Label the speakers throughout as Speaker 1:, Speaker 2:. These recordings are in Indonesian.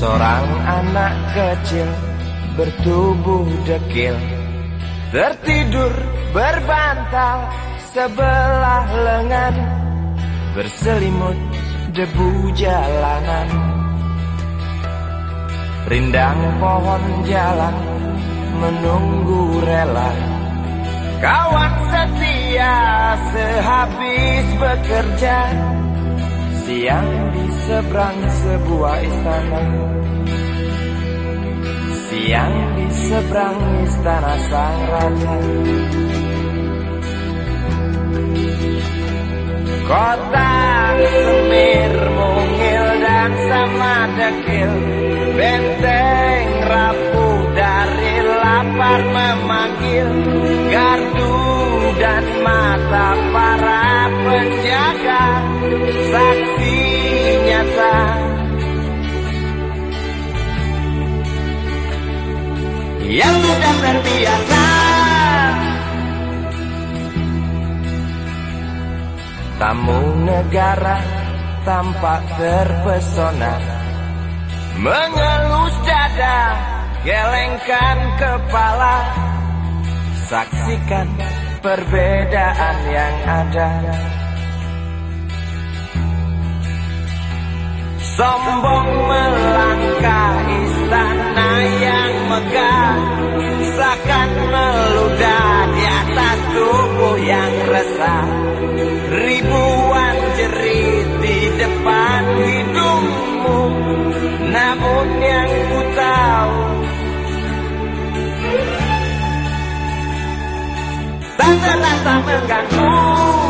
Speaker 1: Seorang anak kecil bertubuh dekil Tertidur berbantal sebelah lengan Berselimut debu jalanan. Rindang pohon jalan menunggu rela. Kawan setia sehabis bekerja Siang di seberang sebuah istana. Siang di seberang istana sang raja. Kota semir mungil dan sama dekil Benteng Tamu negara tampak terpesona. Mengelus dada, gelengkan kepala. Saksikan perbedaan yang ada. Sombong melangkah istana yang megah Seakan meludah di atas tubuh yang resah. Ribuan jerit di depan hidungmu Namun yang ku tahu. Tak terasa mengganggu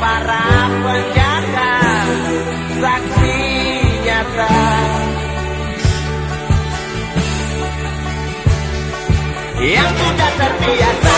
Speaker 1: para penjaga Saksi nyata Yang sudah terbiasa